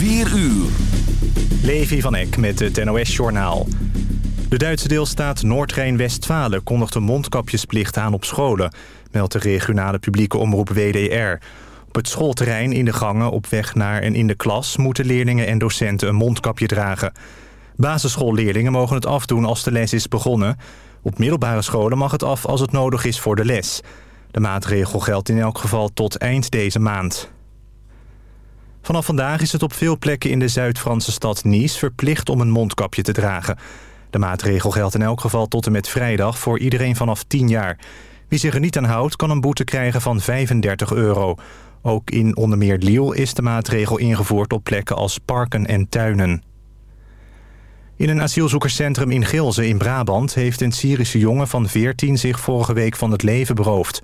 4 uur. Levi van Eck met het NOS-journaal. De Duitse deelstaat Noord-Rijn-Westfalen kondigt een mondkapjesplicht aan op scholen... meldt de regionale publieke omroep WDR. Op het schoolterrein, in de gangen, op weg naar en in de klas... moeten leerlingen en docenten een mondkapje dragen. Basisschoolleerlingen mogen het afdoen als de les is begonnen. Op middelbare scholen mag het af als het nodig is voor de les. De maatregel geldt in elk geval tot eind deze maand. Vanaf vandaag is het op veel plekken in de Zuid-Franse stad Nice verplicht om een mondkapje te dragen. De maatregel geldt in elk geval tot en met vrijdag voor iedereen vanaf 10 jaar. Wie zich er niet aan houdt kan een boete krijgen van 35 euro. Ook in onder meer Lille is de maatregel ingevoerd op plekken als parken en tuinen. In een asielzoekerscentrum in Gilze in Brabant... heeft een Syrische jongen van 14 zich vorige week van het leven beroofd.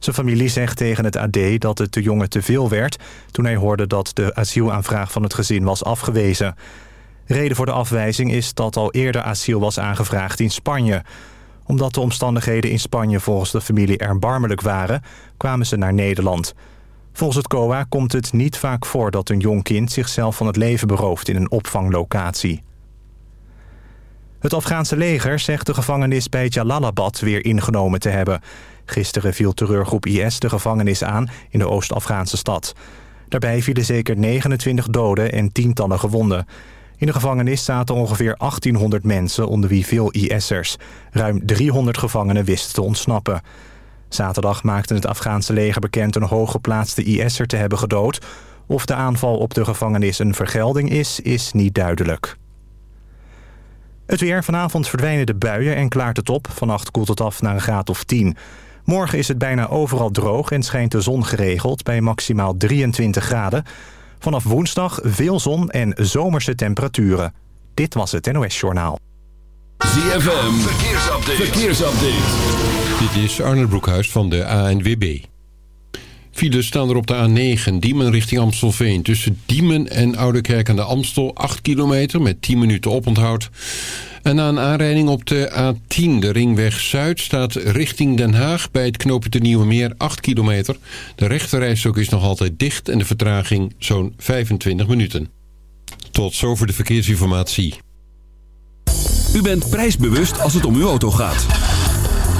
Zijn familie zegt tegen het AD dat het de jongen te veel werd... toen hij hoorde dat de asielaanvraag van het gezin was afgewezen. Reden voor de afwijzing is dat al eerder asiel was aangevraagd in Spanje. Omdat de omstandigheden in Spanje volgens de familie erbarmelijk waren... kwamen ze naar Nederland. Volgens het COA komt het niet vaak voor dat een jong kind zichzelf van het leven berooft in een opvanglocatie. Het Afghaanse leger zegt de gevangenis bij Jalalabad weer ingenomen te hebben. Gisteren viel terreurgroep IS de gevangenis aan in de Oost-Afghaanse stad. Daarbij vielen zeker 29 doden en tientallen gewonden. In de gevangenis zaten ongeveer 1800 mensen, onder wie veel IS'ers. Ruim 300 gevangenen wisten te ontsnappen. Zaterdag maakte het Afghaanse leger bekend een hooggeplaatste IS'er te hebben gedood. Of de aanval op de gevangenis een vergelding is, is niet duidelijk. Het weer. Vanavond verdwijnen de buien en klaart het op. Vannacht koelt het af naar een graad of 10. Morgen is het bijna overal droog en schijnt de zon geregeld bij maximaal 23 graden. Vanaf woensdag veel zon en zomerse temperaturen. Dit was het NOS Journaal. ZFM. Verkeersupdate. Verkeersupdate. Dit is Arne Broekhuis van de ANWB. Files staan er op de A9, Diemen richting Amstelveen. Tussen Diemen en Oudekerk aan de Amstel 8 kilometer met 10 minuten oponthoud. En na een aanrijding op de A10, de ringweg Zuid, staat richting Den Haag... bij het knooppunt de Nieuwe Meer 8 kilometer. De rechterrijstok is nog altijd dicht en de vertraging zo'n 25 minuten. Tot zover de verkeersinformatie. U bent prijsbewust als het om uw auto gaat.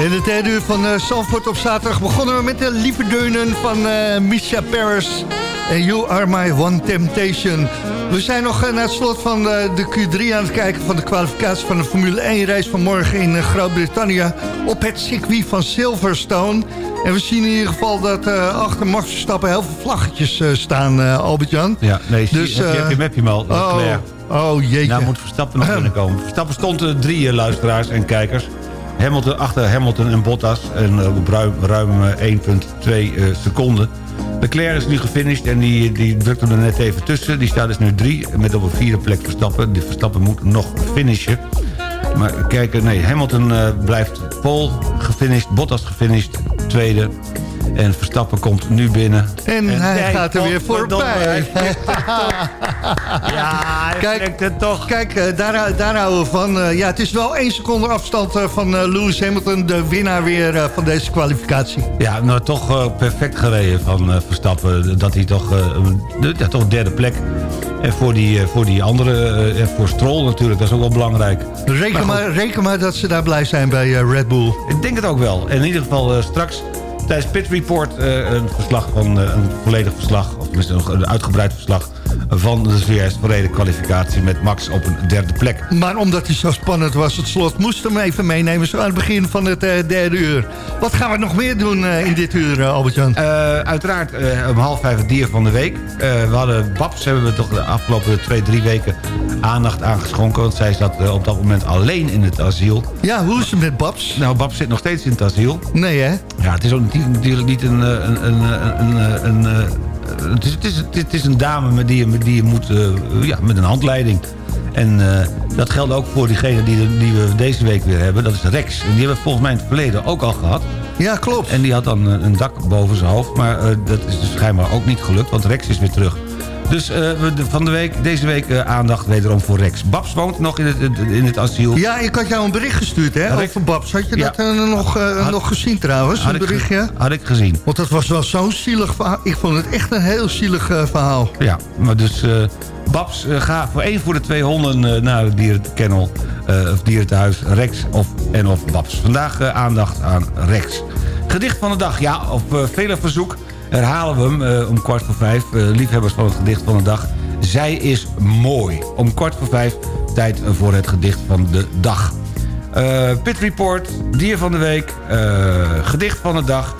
In het derde uur van uh, op zaterdag begonnen we met de lieve deunen van uh, Misha Paris. En You Are My One Temptation. We zijn nog uh, naar het slot van de Q3 aan het kijken van de kwalificatie van de Formule 1 race van morgen in Groot-Brittannië op het circuit van Silverstone. En we zien in ieder geval dat achter Max Verstappen heel veel vlaggetjes staan, Albert-Jan. Ja, nee, dus, heb, je, heb je hem al, oh, oh jeetje. Nou moet Verstappen nog binnenkomen. Verstappen stond drie luisteraars en kijkers. Hamilton achter Hamilton en Bottas. En op ruim, ruim 1,2 seconden. Leclerc is nu gefinished en die, die drukte er net even tussen. Die staat dus nu drie met op een vierde plek Verstappen. Die Verstappen moet nog finishen. Maar kijk, nee, Hamilton uh, blijft pole gefinished. Bottas gefinished, tweede. En Verstappen komt nu binnen. En, en hij gaat er weer voorbij. ja, kijk, het toch. Kijk, uh, daar, daar houden we van. Uh, ja, het is wel één seconde afstand uh, van Lewis Hamilton, de winnaar weer van deze kwalificatie. Ja, nou toch perfect gereden van Verstappen. Dat hij toch, de, ja, toch derde plek. En voor die, voor die andere, voor Stroll natuurlijk, dat is ook wel belangrijk. Reken maar, maar, reken maar dat ze daar blij zijn bij Red Bull. Ik denk het ook wel. En in ieder geval straks tijdens Pit Report uh, een, verslag van, uh, een volledig verslag... of een uitgebreid verslag van de zojuist kwalificatie... met Max op een derde plek. Maar omdat hij zo spannend was, het slot moest hem even meenemen... zo aan het begin van het uh, derde uur. Wat gaan we nog meer doen in dit uur, Albert-Jan? uiteraard om half vijf het dier van de week. we hadden Babs, hebben we toch de afgelopen twee, drie weken aandacht aangeschonken... want zij zat op dat moment alleen in het asiel. Ja, hoe is het met Babs? Nou, Babs zit nog steeds in het asiel. Nee, hè? Ja, het is ook natuurlijk niet een... een, een, een, een, het, is, het, is, het is een dame met die je, die je moet... Uh, ja, met een handleiding. En uh, dat geldt ook voor diegene die, die we deze week weer hebben. Dat is Rex. En die hebben we volgens mij in het verleden ook al gehad. Ja, klopt. En die had dan een dak boven zijn hoofd. Maar uh, dat is dus schijnbaar ook niet gelukt. Want Rex is weer terug. Dus uh, van de week, deze week uh, aandacht wederom voor Rex. Babs woont nog in het, in het asiel. Ja, ik had jou een bericht gestuurd hè, Rex... over Babs. Had je ja. dat uh, nog, had, nog gezien trouwens, een berichtje? Had ik gezien. Want dat was wel zo'n zielig verhaal. Ik vond het echt een heel zielig verhaal. Ja, maar dus Babs, ga voor één voor de twee honden naar het dierenkennel... of dierentehuis Rex of, en of Babs. Vandaag aandacht aan Rex. Gedicht van de dag, ja, op vele verzoek herhalen we hem uh, om kwart voor vijf. Uh, liefhebbers van het gedicht van de dag. Zij is mooi. Om kwart voor vijf tijd voor het gedicht van de dag. Uh, Pit Report, dier van de week, gedicht van de dag...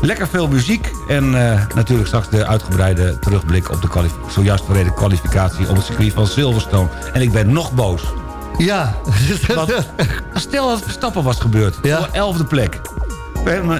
Lekker veel muziek en natuurlijk straks de uitgebreide terugblik... op de zojuist verreden kwalificatie op het circuit van Silverstone. En ik ben nog boos. Ja. Want, stel dat Verstappen was gebeurd. Ja. Voor elfde plek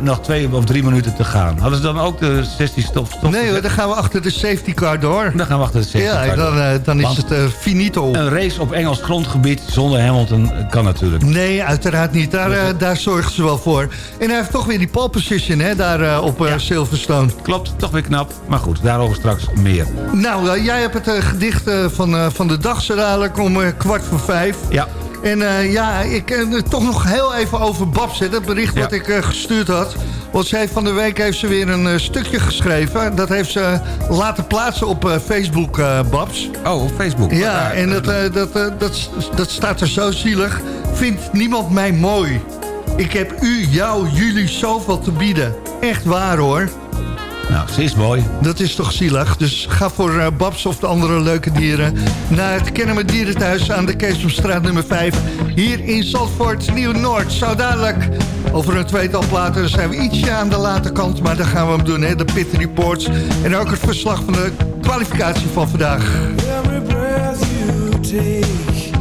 nog twee of drie minuten te gaan. Hadden ze dan ook de 16 stop? stop nee hoor, dan gaan we achter de safety car door. Dan gaan we achter de safety ja, car dan, uh, dan is het uh, finito. Een race op Engels grondgebied zonder Hamilton kan natuurlijk. Nee, uiteraard niet. Daar, uh, daar zorgen ze wel voor. En hij heeft toch weer die pole position hè, daar op ja. Silverstone. Klopt, toch weer knap. Maar goed, daarover straks meer. Nou, jij hebt het gedicht van, van de dag zo dadelijk om kwart voor vijf. Ja. En uh, ja, ik uh, toch nog heel even over Babs, hè, dat bericht ja. wat ik uh, gestuurd had. Want zij van de week heeft ze weer een stukje geschreven. Dat heeft ze laten plaatsen op Facebook, Babs. Oh, op Facebook? Ja, en dat, dat, dat, dat staat er zo zielig. Vindt niemand mij mooi? Ik heb u, jou, jullie zoveel te bieden. Echt waar hoor. Nou, ze is mooi. Dat is toch zielig. Dus ga voor uh, Babs of de andere leuke dieren... naar het Kennemer Dierenthuis aan de Keesomstraat nummer 5... hier in Zandvoort, Nieuw-Noord. Zo dadelijk over een tweetal platen zijn we ietsje aan de late kant... maar dan gaan we hem doen, hè? de Pit Reports... en ook het verslag van de kwalificatie van vandaag. Every breath you take.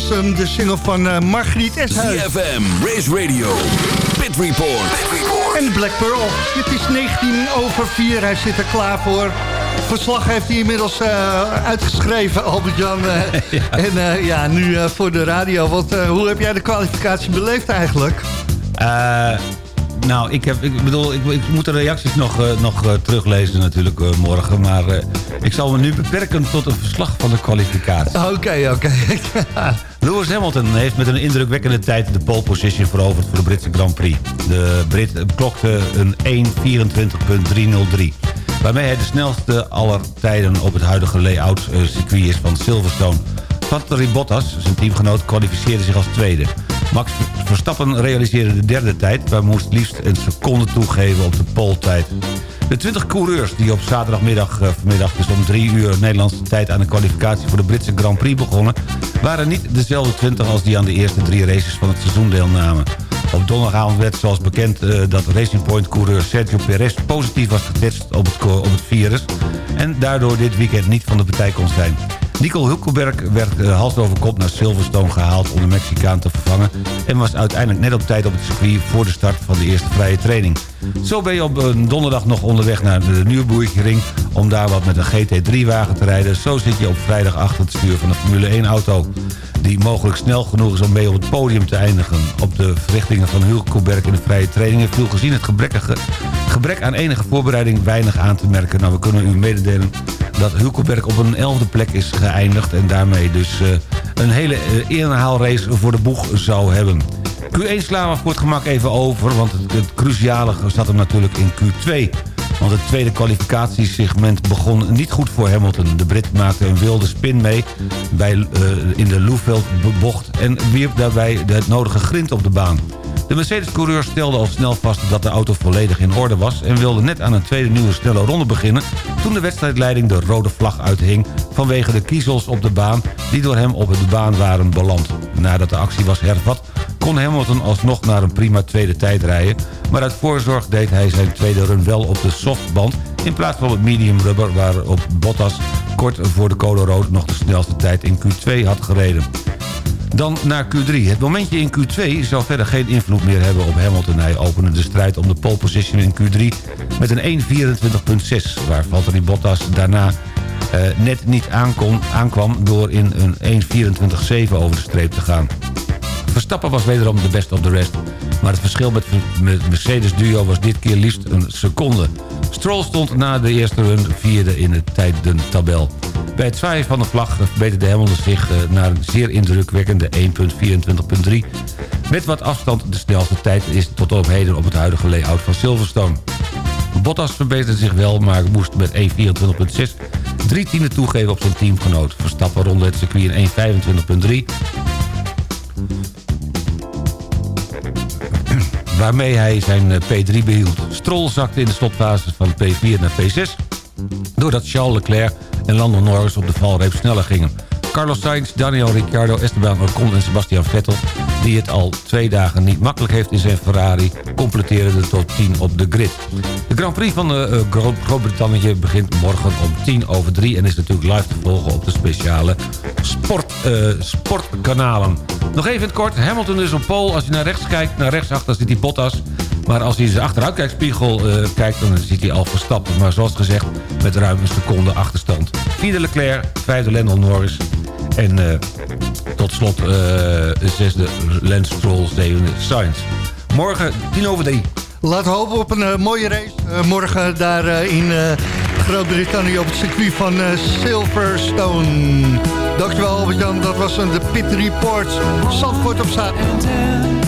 Was hem, de single van eh, Margriet Eshuis. CFM, Race Radio, Pit Report. En Black Pearl. Het is 19 over 4, hij zit er klaar voor. Verslag heeft hij inmiddels eh, uitgeschreven, Albert-Jan. eh. En eh, ja, nu eh, voor de radio. Want eh, hoe heb jij de kwalificatie beleefd eigenlijk? Eh, nou, ik, heb, ik bedoel, ik, ik moet de reacties nog, eh, nog teruglezen natuurlijk morgen. Maar eh, ik zal me nu beperken tot een verslag van de kwalificatie. Oké, oké. Lewis Hamilton heeft met een indrukwekkende tijd de pole position veroverd voor de Britse Grand Prix. De Brit klokte een 1.24.303. Waarmee hij de snelste aller tijden op het huidige layout eh, circuit is van Silverstone. Valtteri Bottas, zijn teamgenoot, kwalificeerde zich als tweede. Max Verstappen realiseerde de derde tijd... maar moest liefst een seconde toegeven op de poltijd. De 20 coureurs die op zaterdagmiddag eh, vanmiddag dus om 3 uur Nederlandse tijd aan de kwalificatie voor de Britse Grand Prix begonnen, waren niet dezelfde 20 als die aan de eerste drie races van het seizoen deelnamen. Op donderdagavond werd zoals bekend eh, dat Racing Point coureur Sergio Perez positief was getest op het, op het virus en daardoor dit weekend niet van de partij kon zijn. Nico Hulkenberg werd eh, hals over kop naar Silverstone gehaald om de Mexicaan te vervangen... en was uiteindelijk net op tijd op het circuit voor de start van de eerste vrije training. Zo ben je op een donderdag nog onderweg naar de Nürburgring... om daar wat met een GT3-wagen te rijden. Zo zit je op vrijdag achter het stuur van een Formule 1-auto... die mogelijk snel genoeg is om mee op het podium te eindigen. Op de verrichtingen van Hulkenberg in de vrije trainingen... viel gezien het gebrekkige, gebrek aan enige voorbereiding weinig aan te merken. Nou, we kunnen u mededelen dat Hulkenberg op een elfde plek is geëindigd... en daarmee dus eh, een hele uh, inhaalrace voor de boeg zou hebben. Q1 slaan we voor het gemak even over... want het, cruciale zat hem natuurlijk in Q2... Want het tweede kwalificatiesegment begon niet goed voor Hamilton. De Brit maakte een wilde spin mee bij, uh, in de Loeveld-bocht... en wierp daarbij het nodige grind op de baan. De Mercedes-coureur stelde al snel vast dat de auto volledig in orde was... en wilde net aan een tweede nieuwe snelle ronde beginnen... toen de wedstrijdleiding de rode vlag uithing... vanwege de kiezels op de baan die door hem op de baan waren beland. Nadat de actie was hervat kon Hamilton alsnog naar een prima tweede tijd rijden... maar uit voorzorg deed hij zijn tweede run wel op de softband... in plaats van op medium rubber waarop Bottas kort voor de code rood... nog de snelste tijd in Q2 had gereden. Dan naar Q3. Het momentje in Q2 zou verder geen invloed meer hebben op Hamilton. Hij opende de strijd om de pole position in Q3 met een 1.24.6... waar Valtteri Bottas daarna uh, net niet aankwam... door in een 1.24.7 over de streep te gaan. Verstappen was wederom de best of the rest. Maar het verschil met, met Mercedes-duo was dit keer liefst een seconde. Stroll stond na de eerste run vierde in de tijdentabel. Bij het zwaaien van de vlag verbeterde Hamilton zich naar een zeer indrukwekkende 1.24.3. Met wat afstand de snelste tijd is tot op heden op het huidige layout van Silverstone. Bottas verbeterde zich wel, maar moest met 1.24.6 drie tienden toegeven op zijn teamgenoot. Verstappen ronde het circuit in 1.25.3 waarmee hij zijn P3 behield. Stroll zakte in de slotfase van P4 naar P6... doordat Charles Leclerc en Lando Norris op de valreep sneller gingen. Carlos Sainz, Daniel Ricciardo, Esteban Ocon en Sebastian Vettel... die het al twee dagen niet makkelijk heeft in zijn Ferrari... completeerden de top 10 op de grid. De Grand Prix van uh, Groot-Brittannië begint morgen om 10 over 3... en is natuurlijk live te volgen op de speciale sport, uh, sportkanalen. Nog even in het kort, Hamilton is op pole. Als je naar rechts kijkt, naar rechtsachter zit hij Bottas... Maar als hij zijn achteruitkijkspiegel uh, kijkt, dan ziet hij al verstappen. Maar zoals gezegd, met ruim een seconde achterstand. Vierde Leclerc, vijfde Lando Norris. En uh, tot slot uh, zesde Lance Stroll, zevende Sainz. Morgen tien over drie. We hopen op een mooie race. morgen daar in Groot-Brittannië op het circuit van Silverstone. Dankjewel Albert-Jan, dat was een de Pit Report. Zandvoort op zaterdag.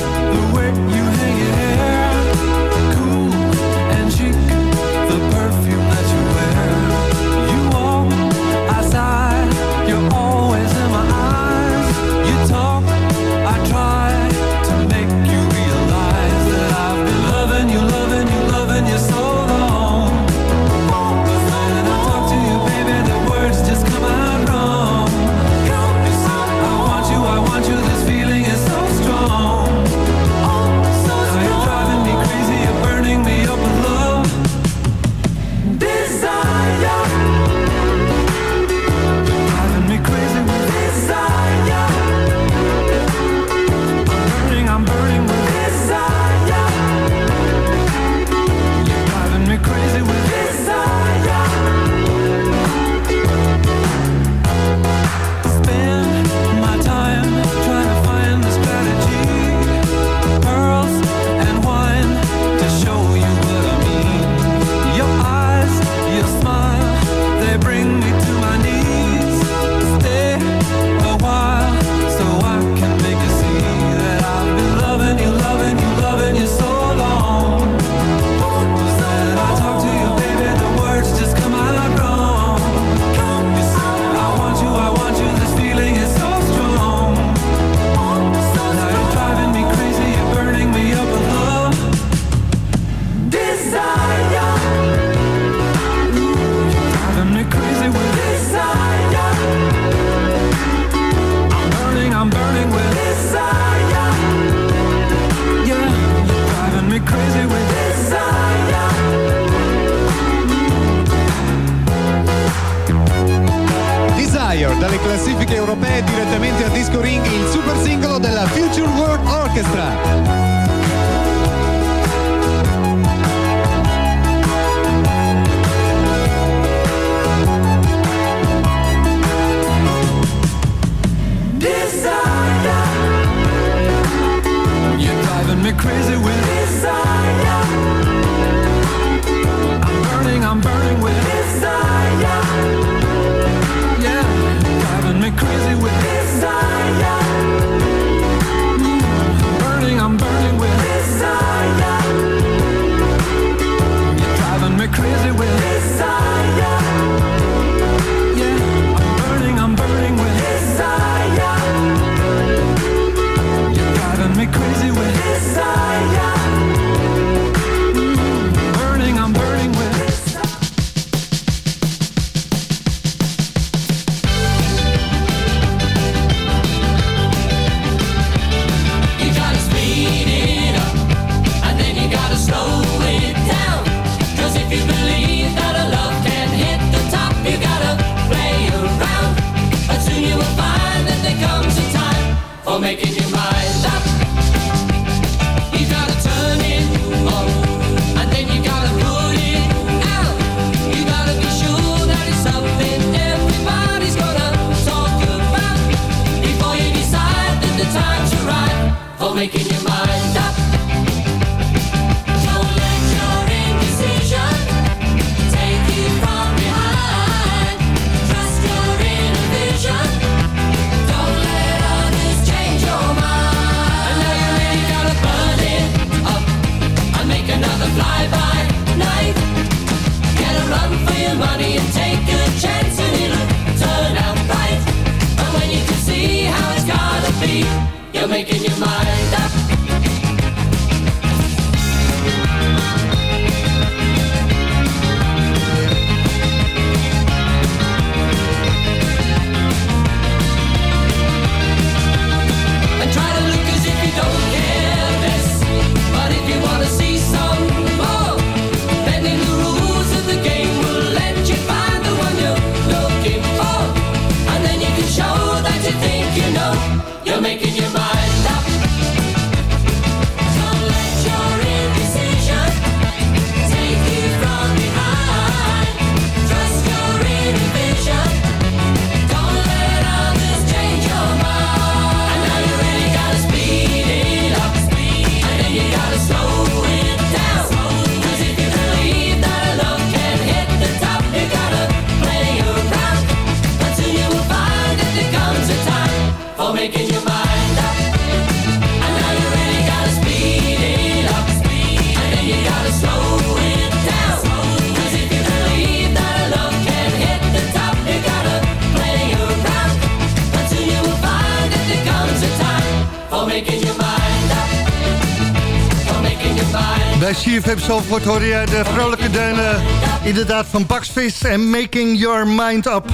CFM Zalvoort hoor je de vrolijke deunen inderdaad van Baksvis en Making Your Mind Up.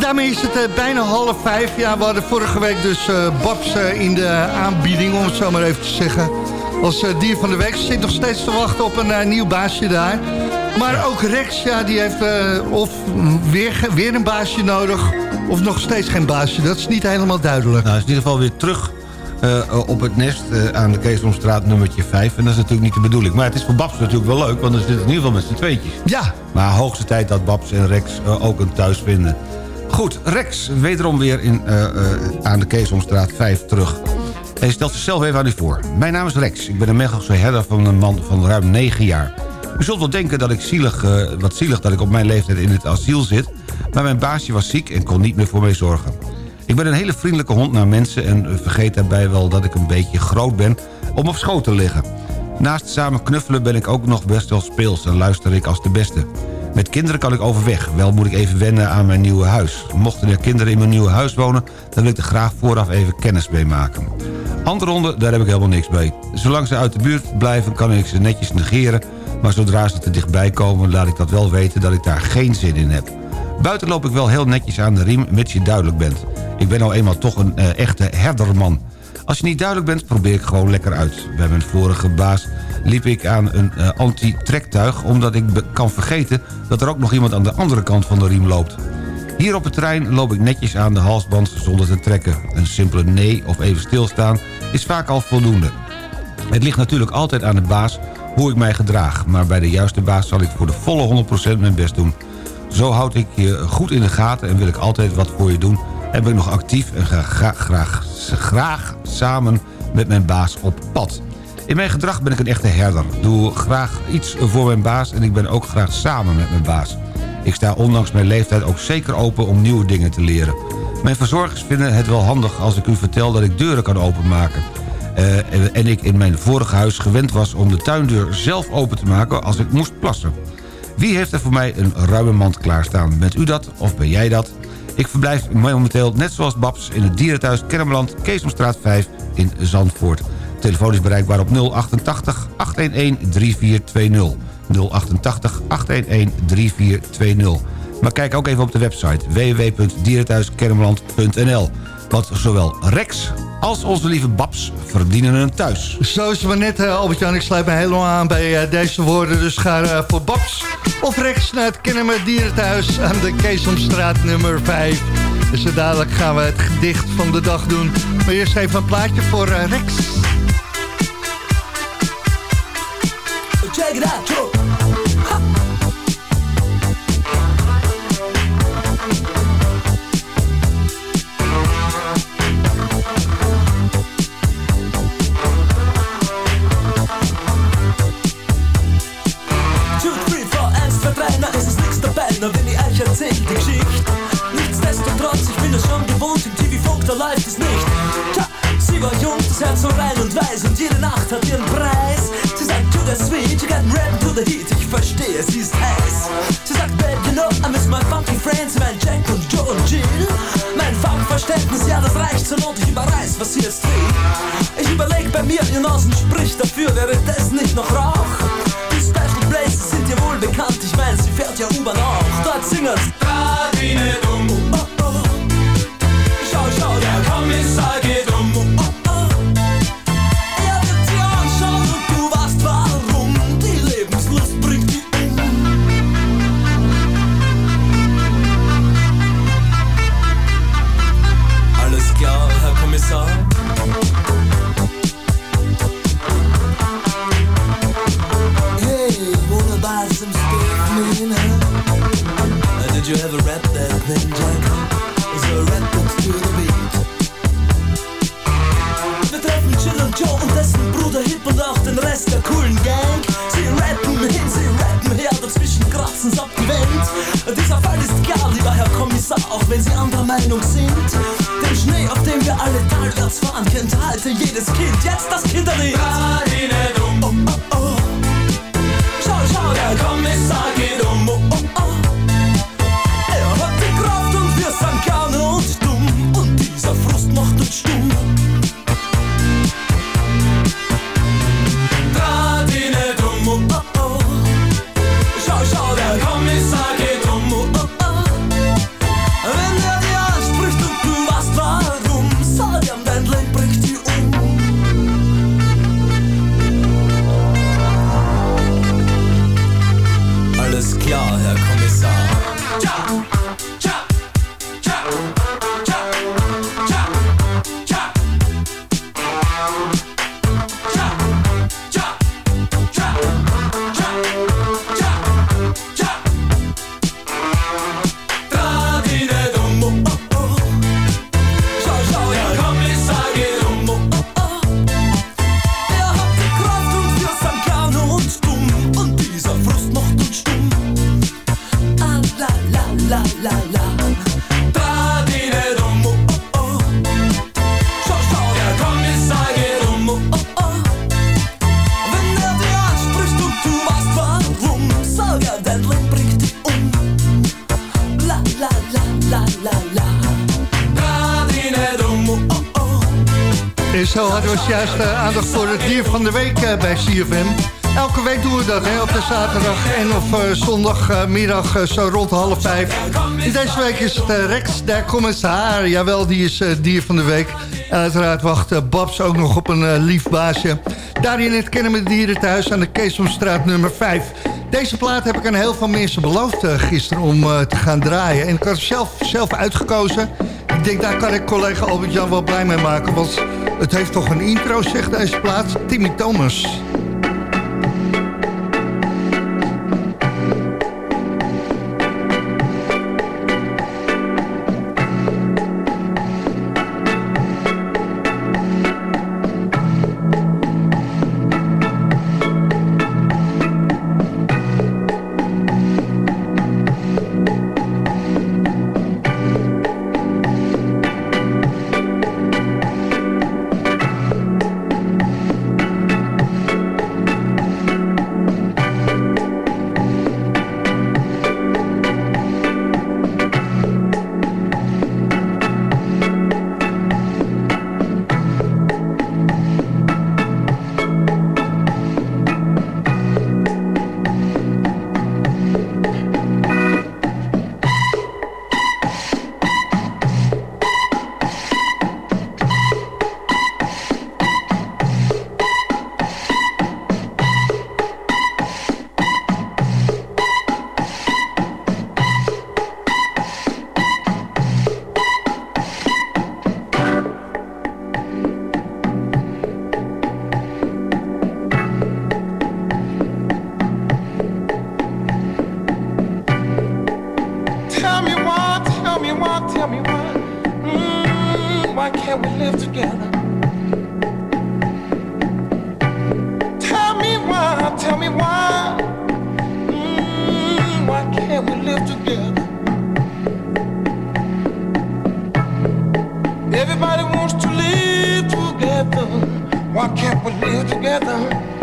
Daarmee is het eh, bijna half vijf. Ja, we hadden vorige week dus eh, Babs eh, in de aanbieding, om het zo maar even te zeggen. Als eh, dier van de week. Ze zit nog steeds te wachten op een eh, nieuw baasje daar. Maar ook Rex, ja, die heeft eh, of weer, weer een baasje nodig... of nog steeds geen baasje. Dat is niet helemaal duidelijk. Nou, in ieder geval weer terug eh, op het nest eh, aan de Keesomstraat nummertje 5. En dat is natuurlijk niet de bedoeling. Maar het is voor Babs natuurlijk wel leuk, want dan zitten in ieder geval met z'n tweetjes. Ja, Maar hoogste tijd dat Babs en Rex eh, ook een thuis vinden. Goed, Rex, wederom weer in, eh, eh, aan de Keesomstraat 5 terug. Hij stelt zichzelf even aan u voor. Mijn naam is Rex. Ik ben een Mechelse herder van een man van ruim 9 jaar. U zult wel denken dat ik zielig, eh, wat zielig dat ik op mijn leeftijd in het asiel zit... maar mijn baasje was ziek en kon niet meer voor mij zorgen. Ik ben een hele vriendelijke hond naar mensen... en eh, vergeet daarbij wel dat ik een beetje groot ben om op schoot te liggen. Naast samen knuffelen ben ik ook nog best wel speels... en luister ik als de beste. Met kinderen kan ik overweg. Wel moet ik even wennen aan mijn nieuwe huis. Mochten er kinderen in mijn nieuwe huis wonen... dan wil ik er graag vooraf even kennis mee maken. Andere honden, daar heb ik helemaal niks mee. Zolang ze uit de buurt blijven, kan ik ze netjes negeren... maar zodra ze te dichtbij komen, laat ik dat wel weten... dat ik daar geen zin in heb. Buiten loop ik wel heel netjes aan de riem, mits je duidelijk bent. Ik ben nou eenmaal toch een eh, echte herderman. Als je niet duidelijk bent, probeer ik gewoon lekker uit. Bij mijn vorige baas liep ik aan een eh, anti-trektuig... omdat ik kan vergeten dat er ook nog iemand aan de andere kant van de riem loopt. Hier op het terrein loop ik netjes aan de halsband zonder te trekken. Een simpele nee of even stilstaan is vaak al voldoende. Het ligt natuurlijk altijd aan de baas hoe ik mij gedraag... maar bij de juiste baas zal ik voor de volle 100% mijn best doen. Zo houd ik je goed in de gaten en wil ik altijd wat voor je doen... en ben ik nog actief en ga graag, graag, graag samen met mijn baas op pad. In mijn gedrag ben ik een echte herder. Doe graag iets voor mijn baas en ik ben ook graag samen met mijn baas. Ik sta ondanks mijn leeftijd ook zeker open om nieuwe dingen te leren. Mijn verzorgers vinden het wel handig als ik u vertel dat ik deuren kan openmaken. Eh, en- en ik in mijn vorige huis gewend was om de tuindeur zelf open te maken als ik moest plassen. Wie heeft er voor mij een ruime mand klaarstaan? Bent u dat of ben jij dat? Ik verblijf momenteel net zoals Babs in het dierenthuis Kermeland, Keesomstraat 5 in Zandvoort. Telefoon is bereikbaar op 088 811 3420. 088 811 3420. Maar kijk ook even op de website www.dierenthuiskermeland.nl. Want zowel Rex als onze lieve Babs verdienen een thuis. Zo is het maar net, eh, Albert-Jan. Ik sluit me helemaal aan bij eh, deze woorden. Dus ga eh, voor Babs of Rex naar het Kennemer Dierenthuis... aan de Keesomstraat nummer 5. Dus dadelijk gaan we het gedicht van de dag doen. Maar eerst even een plaatje voor Rex. letztes Kinderlied. Middag eh, zo rond half vijf. Deze week is het eh, Rex, daar commissar. Jawel, die is eh, dier van de week. En uiteraard wacht Babs ook nog op een lief baasje. Daarin het Kennen met Dieren thuis aan de Keesomstraat nummer 5. Deze plaat heb ik aan heel veel mensen beloofd gisteren om te gaan draaien. En ik had zelf, zelf uitgekozen. Ik denk, daar kan ik collega Albert-Jan wel blij mee maken. Want het heeft toch een intro, zegt deze plaat. Timmy Thomas. Why can't we live together?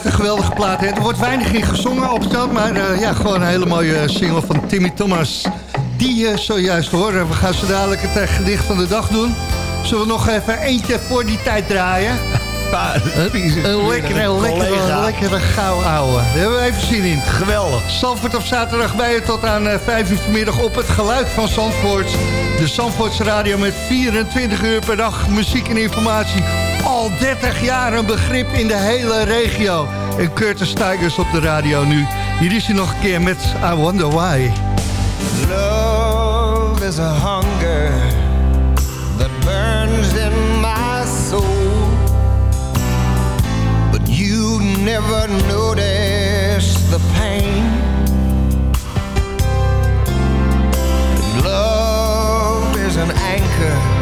Blijft een geweldige plaat. Hè? Er wordt weinig in gezongen op het maar eh, ja, gewoon een hele mooie single van Timmy Thomas. Die je zojuist horen. We gaan zo dadelijk het eh, gedicht van de dag doen. Zullen we nog even eentje voor die tijd draaien? Een, een lekkere, lekkere, lekkere gauw ouwe. Daar hebben we even zin in. Geweldig. Zandvoort op zaterdag bij je tot aan eh, 5 uur vanmiddag op het geluid van Zandvoort. De Zandvoortse radio met 24 uur per dag muziek en informatie. Al 30 jaar een begrip in de hele regio. En Curtis Tigers op de radio nu. Hier is hij nog een keer met I Wonder Why. Love is a hunger that burns in my soul. But you never notice the pain. Love an anchor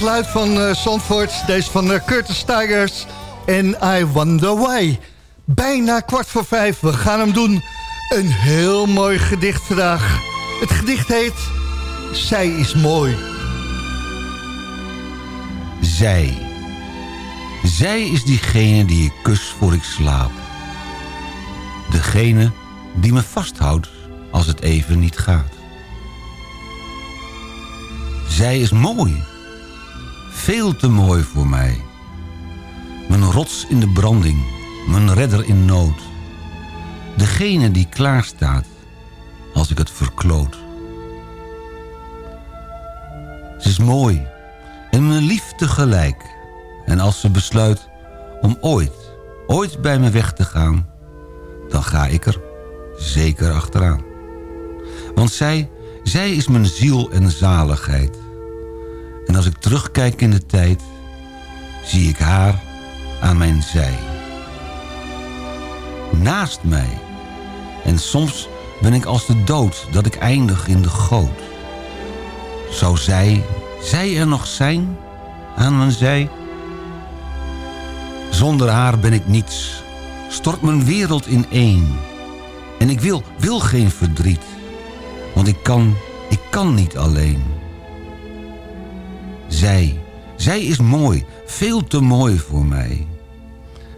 geluid van Zandvoort. Deze van eh, Curtis Tigers en I Wonder Why. Bijna kwart voor vijf, we gaan hem doen. Een heel mooi gedicht vandaag. Het gedicht heet Zij is mooi. Zij. Zij is diegene die ik kus voor ik slaap. Degene die me vasthoudt als het even niet gaat. Zij is mooi. Veel te mooi voor mij. Mijn rots in de branding. Mijn redder in nood. Degene die klaarstaat als ik het verkloot. Ze is mooi en me lief tegelijk. En als ze besluit om ooit, ooit bij me weg te gaan... dan ga ik er zeker achteraan. Want zij, zij is mijn ziel en zaligheid. En als ik terugkijk in de tijd... zie ik haar aan mijn zij. Naast mij. En soms ben ik als de dood dat ik eindig in de goot. Zou zij, zij er nog zijn aan mijn zij? Zonder haar ben ik niets, stort mijn wereld in één. En ik wil, wil geen verdriet, want ik kan, ik kan niet alleen. Zij, zij is mooi, veel te mooi voor mij.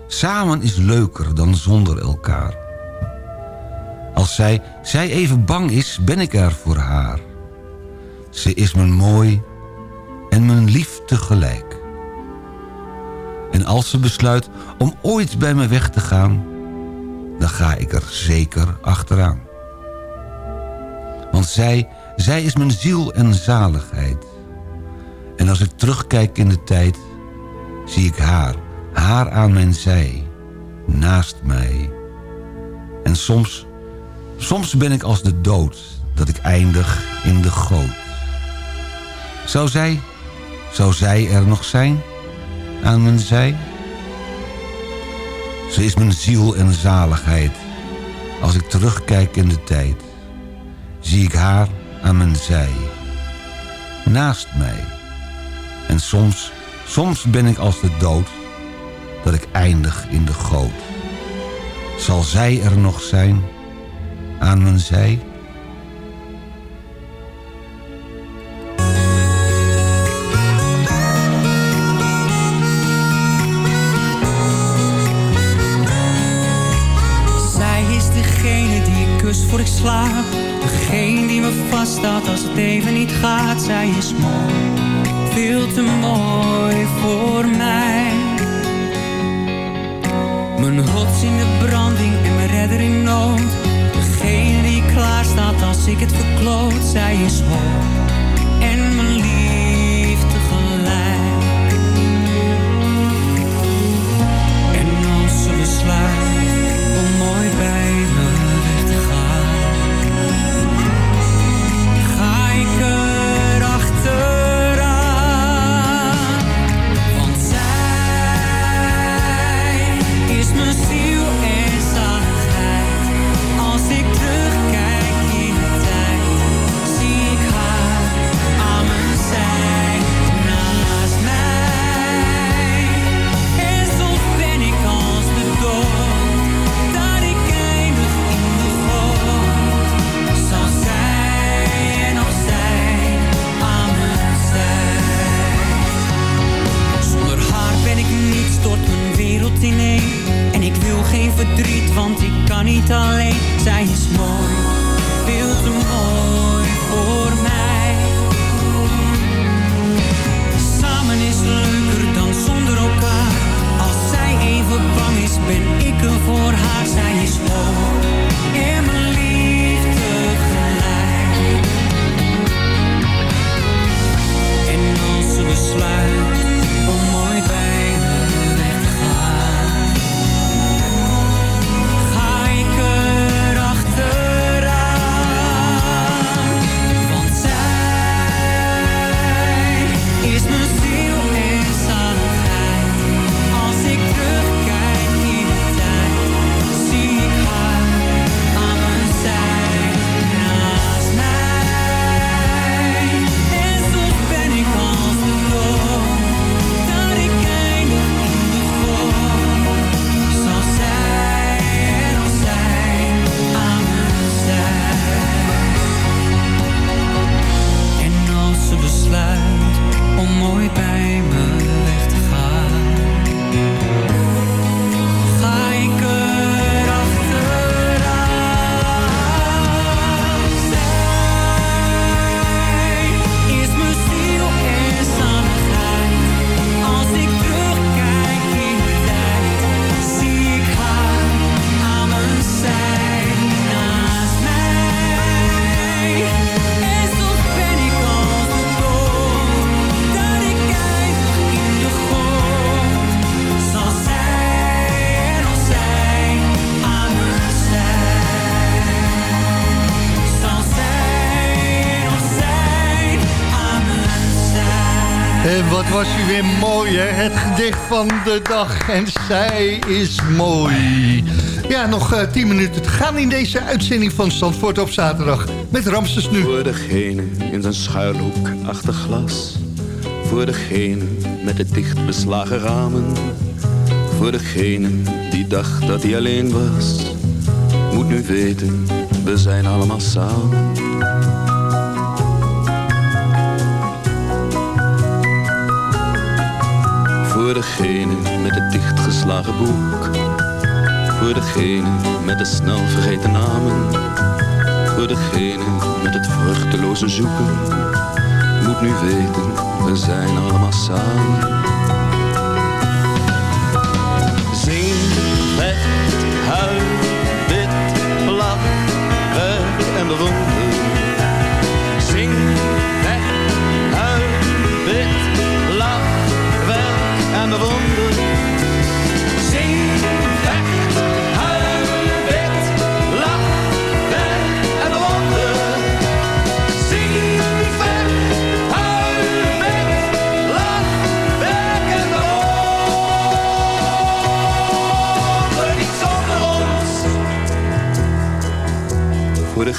Samen is leuker dan zonder elkaar. Als zij, zij even bang is, ben ik er voor haar. Ze is me mooi en mijn lief tegelijk. En als ze besluit om ooit bij me weg te gaan... dan ga ik er zeker achteraan. Want zij, zij is mijn ziel en zaligheid. En als ik terugkijk in de tijd... zie ik haar, haar aan mijn zij, naast mij. En soms, soms ben ik als de dood... dat ik eindig in de goot. Zou zij, zou zij er nog zijn aan mijn zij? Ze is mijn ziel en zaligheid. Als ik terugkijk in de tijd, zie ik haar aan mijn zij. Naast mij. En soms, soms ben ik als de dood, dat ik eindig in de goot. Zal zij er nog zijn aan mijn zij? Van de dag. En zij is mooi. Ja, nog eh, 10 minuten te gaan in deze uitzending van Zandvoort op zaterdag. Met Ramses nu. Voor degene in zijn schuilhoek achter glas. Voor degene met de dicht beslagen ramen. Voor degene die dacht dat hij alleen was. Moet nu weten, we zijn allemaal samen. Voor degene met het dichtgeslagen boek. Voor degene met de snel vergeten namen. Voor degene met het vruchteloze zoeken. Moet nu weten, we zijn allemaal samen. Zing, vecht, huil, bid, lach, werk en bewonder.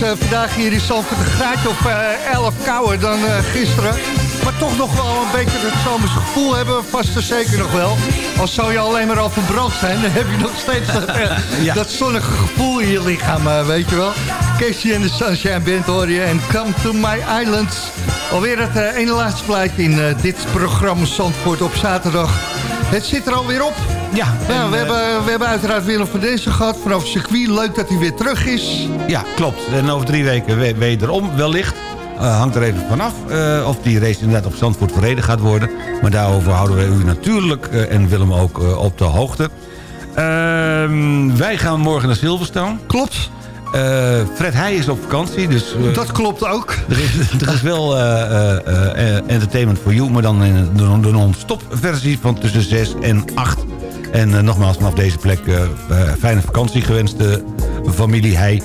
is eh, vandaag hier in Zandvoort een graadje of eh 11 kouder dan eh, gisteren. Maar toch nog wel een beetje het zomerse gevoel hebben we vast en zeker nog wel. Als zou je alleen maar al verbrand zijn, dan heb je nog steeds dat, eh, dat zonnige gevoel in je lichaam, eh, weet je wel. Casey en de Sunshine Band hoor je en Come to My Island. Alweer het eh, ene laatste plaatje in eh, dit programma Zandvoort op zaterdag. Het zit er alweer op. Ja, Nou, en, we, eh, hebben, we hebben uiteraard Willem van Dezen gehad vanaf het circuit. Leuk dat hij weer terug is. Ja, klopt. En over drie weken we- wederom wellicht. Eh, hangt er even vanaf eh, of die race inderdaad op Zandvoort verreden gaat worden. Maar daarover houden we u natuurlijk eh, en Willem ook op de hoogte. Ehm, wij gaan morgen naar Silverstone. Klopt. Eh, Fred Heij is op vakantie, dus... eh, Dat klopt ook. er is, er is wel eh, entertainment for you, maar dan in de, de non-stop versie van tussen 6 en 8. En nogmaals, vanaf deze plek fijne vakantie gewenst, de familie Heij.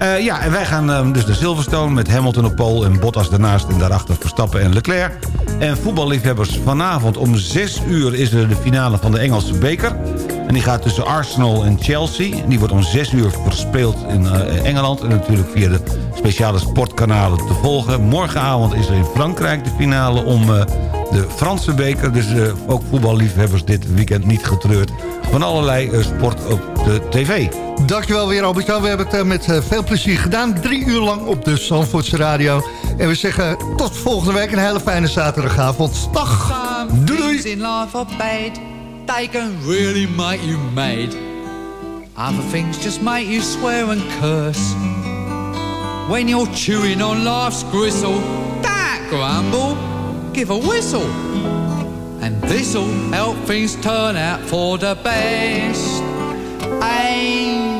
Eh, ja, en wij gaan eh, dus naar Silverstone met Hamilton op pole en Bottas daarnaast en daarachter Verstappen en Leclerc. En voetballiefhebbers, vanavond om 6 uur is er de finale van de Engelse beker. En die gaat tussen Arsenal en Chelsea. Die wordt om 6 uur verspeeld in eh, Engeland. En natuurlijk via de speciale sportkanalen te volgen. Morgenavond is er in Frankrijk de finale om eh, de Franse beker. Dus ook voetballiefhebbers dit weekend niet getreurd. Van allerlei sport op de tv. Dankjewel weer Albert. We hebben het eh, met eh, veel plezier gedaan. Drie uur lang op de Zandvoortse Radio. En we zeggen tot volgende week. Een hele fijne zaterdagavond. Dag. Doei doei. in life are bad. They can really make you mad. Other things just make you swear and curse. When you're chewing on life's gristle, don't grumble, give a whistle. And this'll help things turn out for the best. And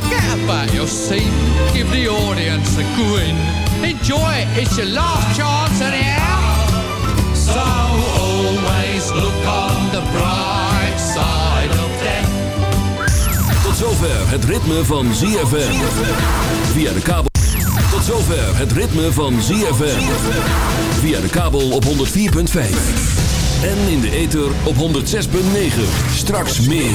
Forget about your scene, give the audience a grin. Enjoy it, it's your last chance anyhow. So always look on the bright side of death. Tot zover het ritme van ZFM. Via de kabel. Tot zover het ritme van ZFM. Via de kabel op 104.5. En in de ether op 106.9. Straks meer.